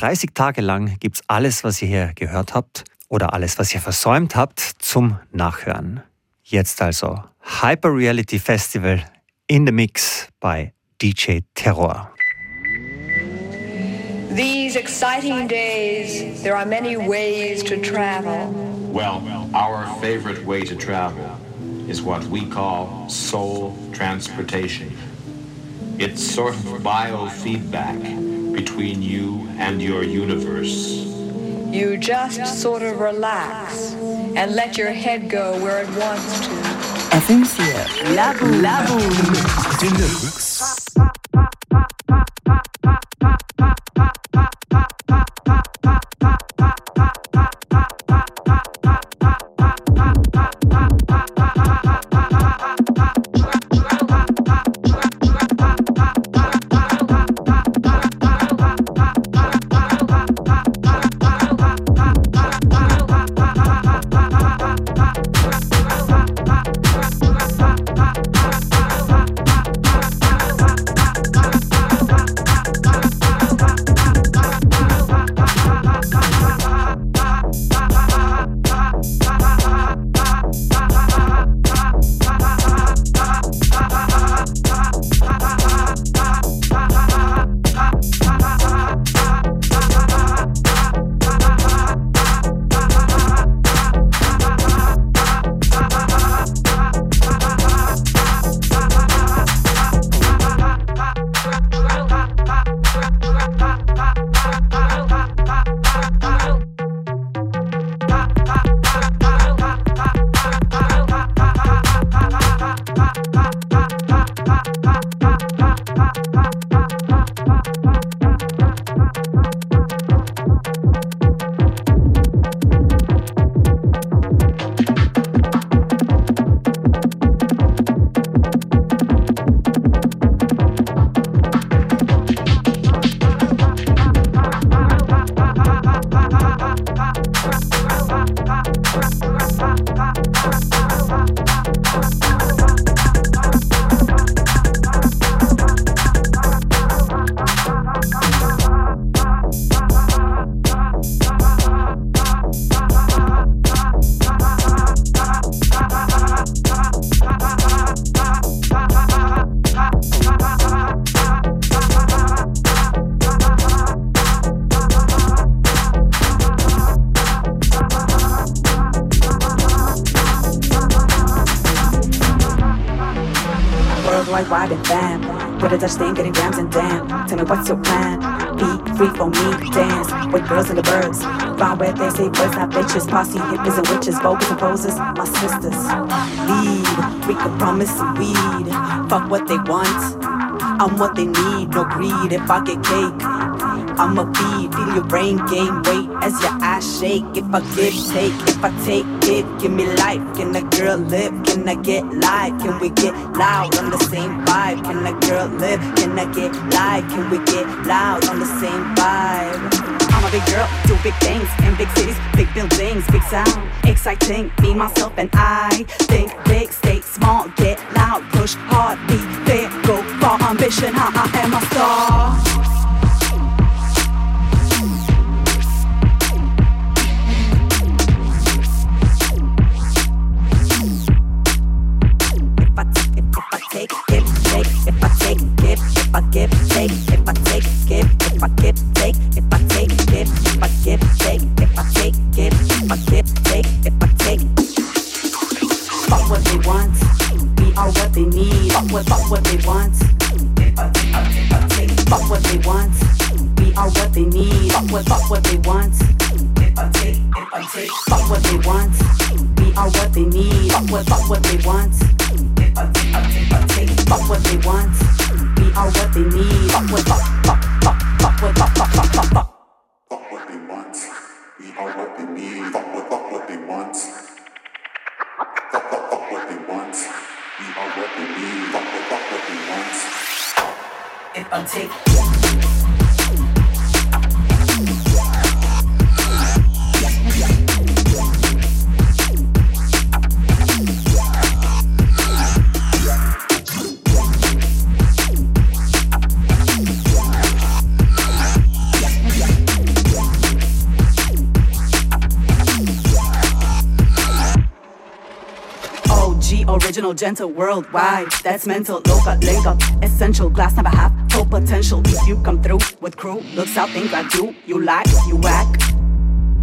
30 Tage lang gibt's alles, was ihr hier gehört habt oder alles, was ihr versäumt habt, zum Nachhören. Jetzt also Hyper Reality Festival in the Mix bei DJ Terror. These exciting days, there are many ways to travel. Well, our favorite way to travel is what we call soul transportation. It's sort of biofeedback between you and your universe. You just sort of relax and let your head go where it wants to. FMCA, la boum, la boum. Bitches, posse, hippies and witches, bogus and poses, my sisters. Lead, we can promise some weed. Fuck what they want, I'm what they need, no greed. If I get cake, I'ma feed, feel your brain gain weight as your eyes shake. If I give, take, if I take it, give me life. Can a girl live? Can I get life? Can we get loud on the same vibe? Can a girl live? Can I get live? Can we get loud on the same vibe? I'm a big girl, do big things in big cities, big buildings, big sound, exciting. Me, myself, and I think big, stay small, get loud, push hard, be there, go far, ambition. How I am a star. Gentle, worldwide. That's mental, loca, link up, essential. Glass never half, full potential. If you come through with crew, looks out, think I do. You like, you whack,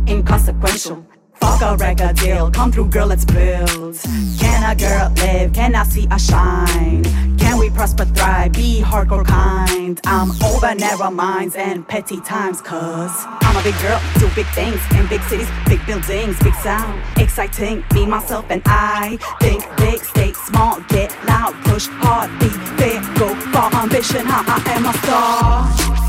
inconsequential. Fuck a record deal, come through, girl, let's build. Can a girl live? Can I see a shine? Can we prosper, thrive, be hardcore kind? I'm over narrow minds and petty times, cause I'm a big girl, do big things in big cities, big buildings, big sound, exciting. Me, myself, and I think big, stay small, get loud, push hard, be fair, go far. ambition. I am a star.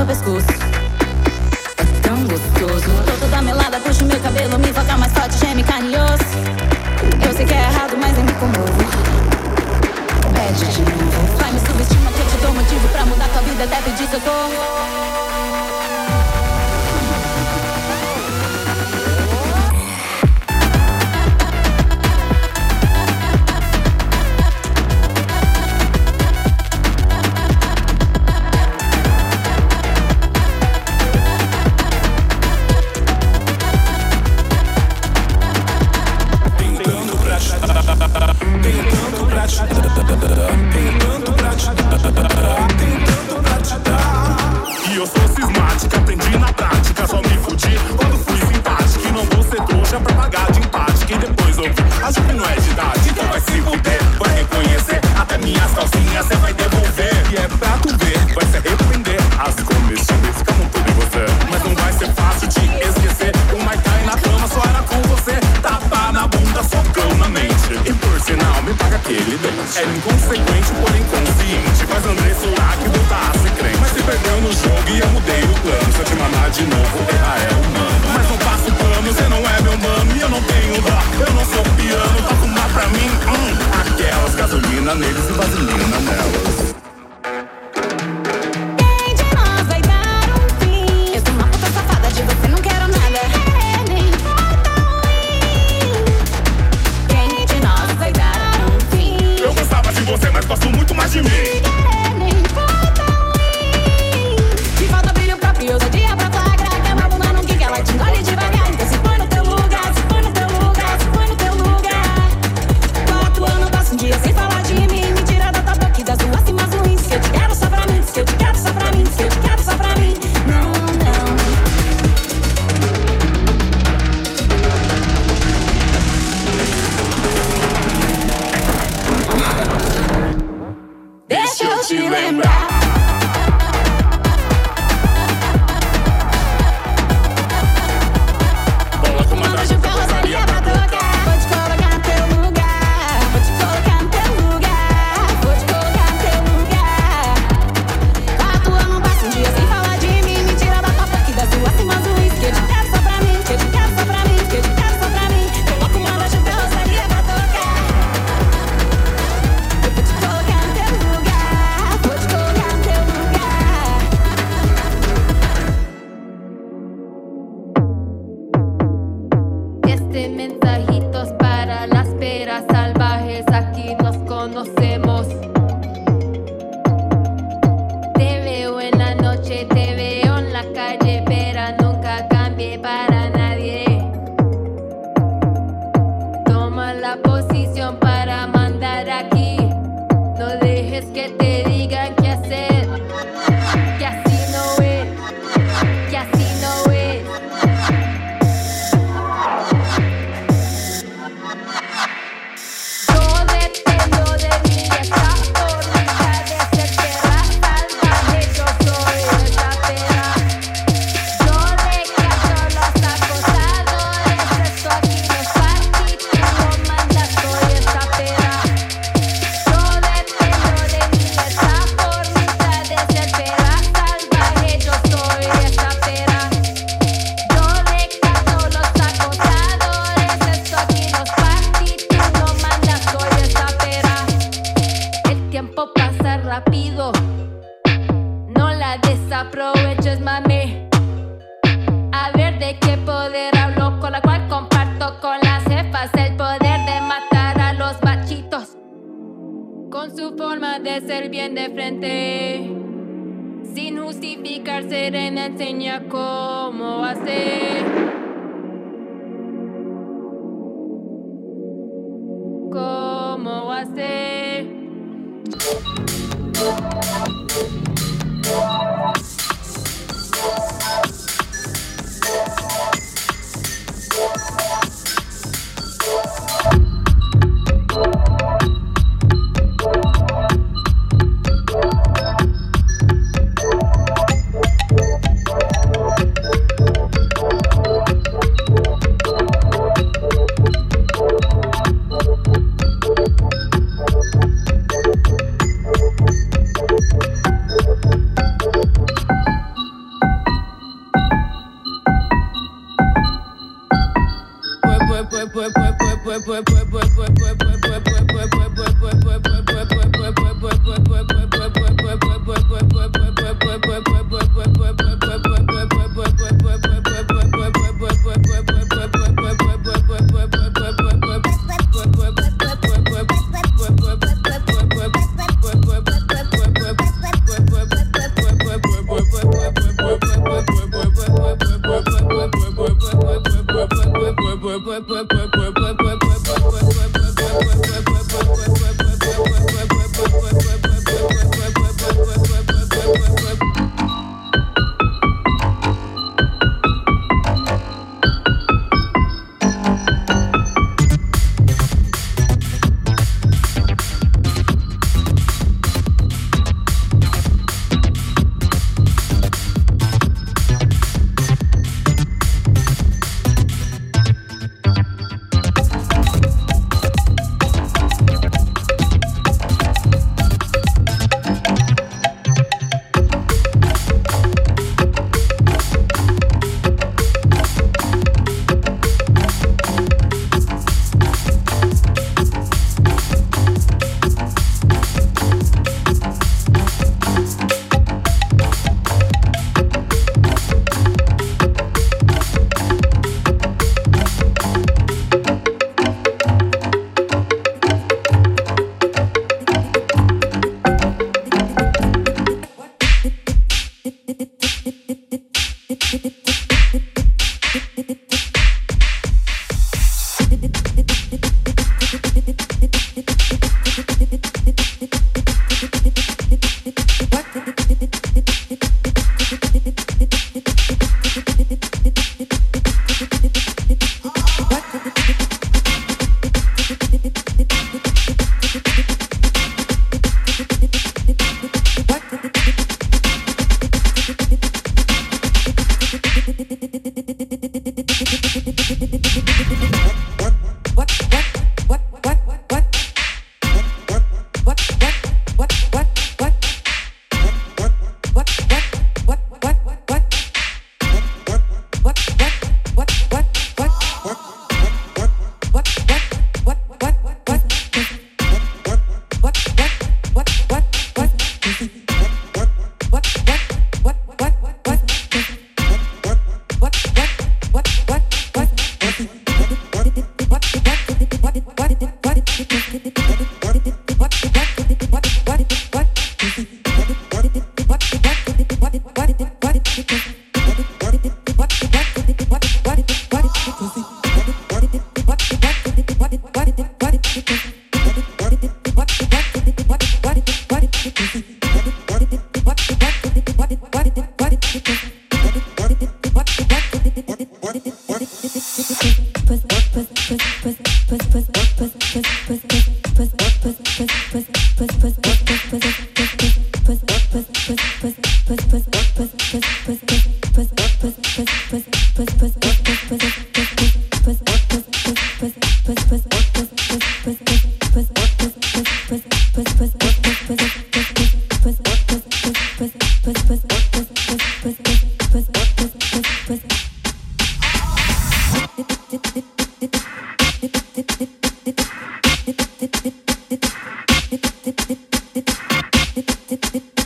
meu pescoço. É tão gostoso. Tô toda melada, puxo meu cabelo, me foca mais forte, geme carne e osso. Eu sei que é errado, mas eu me comovo. Pede de novo. Vai me subestima que eu te dou motivo pra mudar tua vida, até pedir socorro. it, it, it.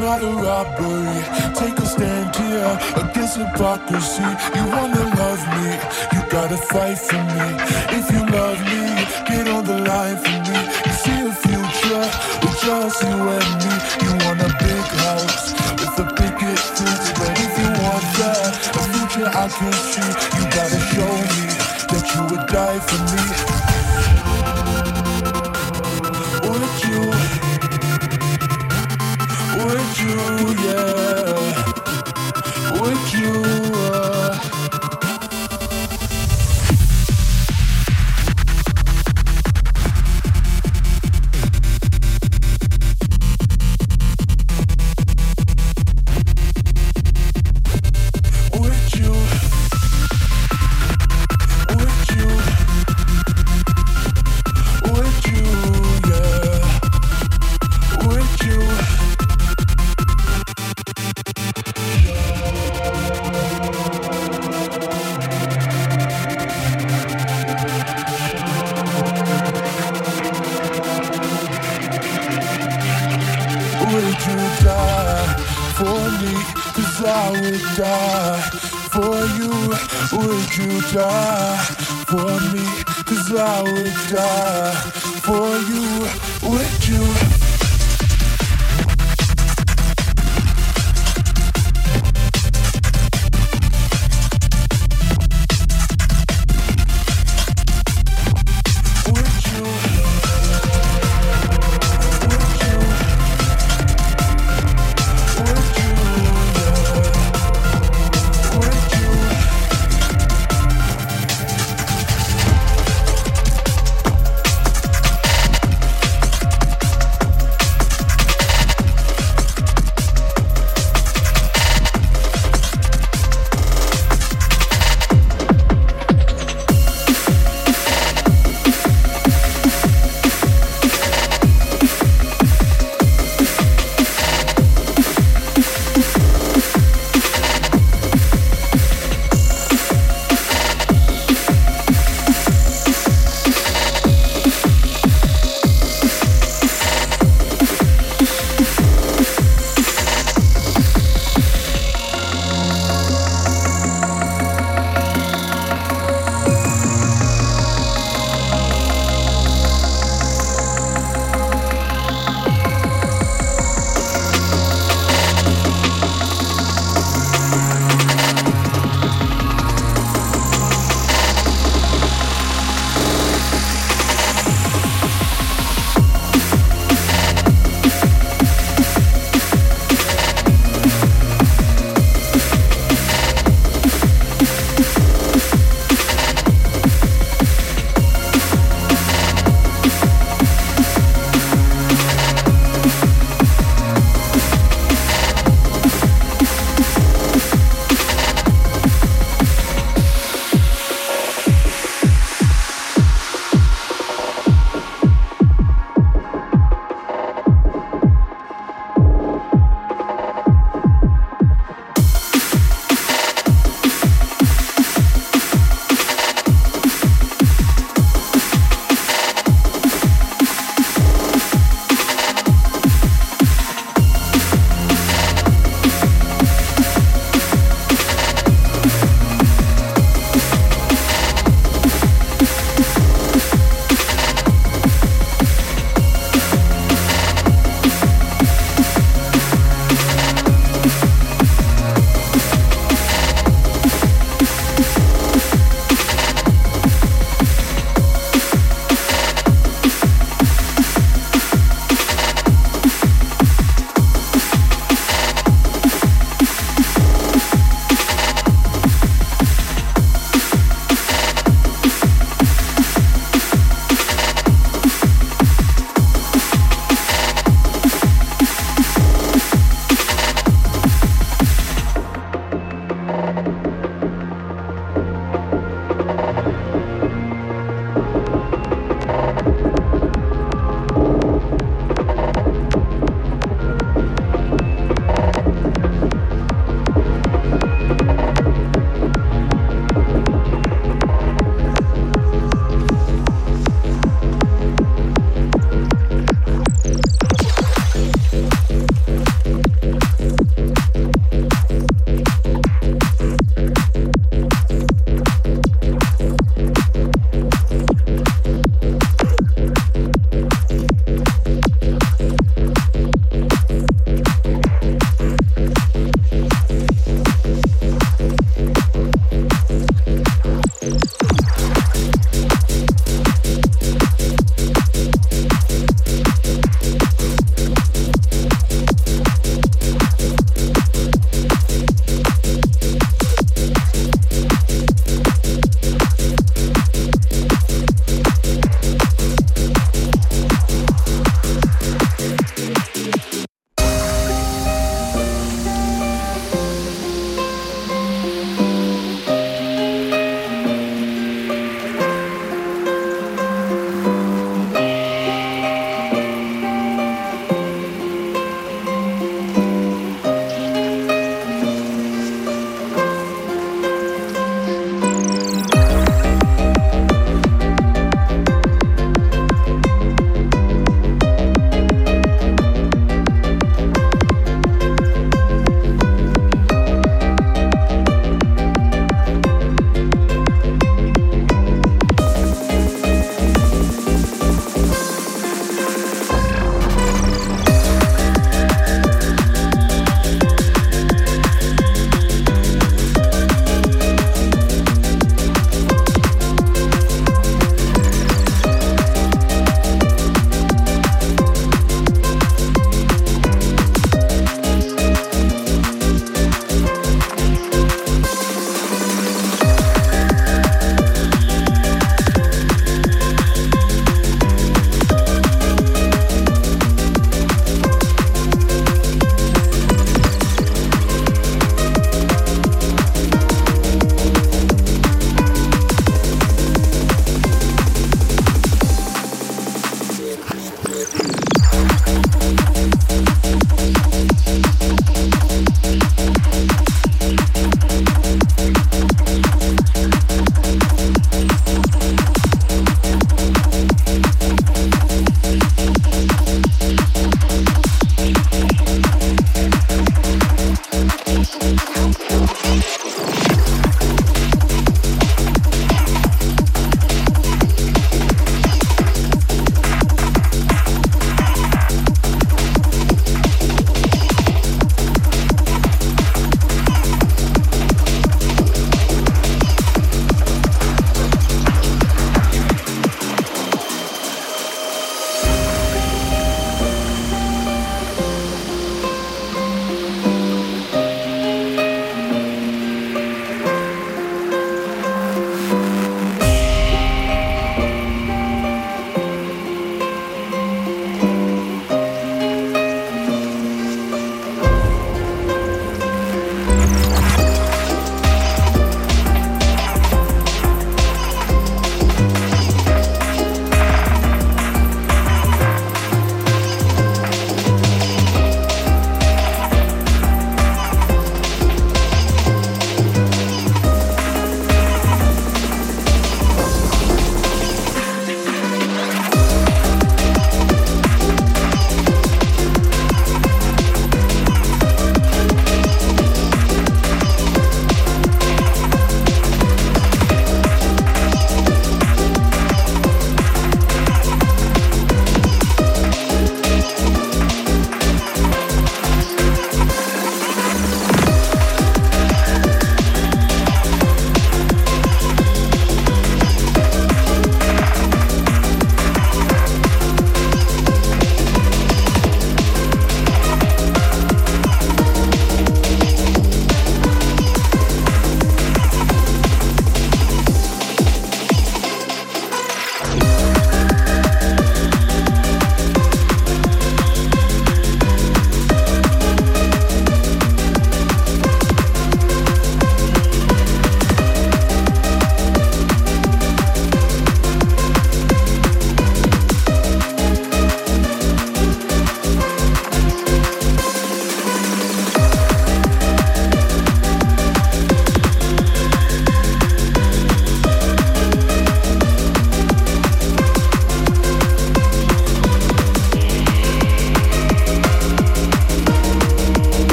Not a robbery. Take a stand here against hypocrisy. You wanna love me, you gotta fight for me. If you love me, get on the line for me. You see a future with just you and me. You want a big house with a picket fence, but if you want that, a future I can see, you gotta show me that you would die for me.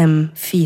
ähm, viel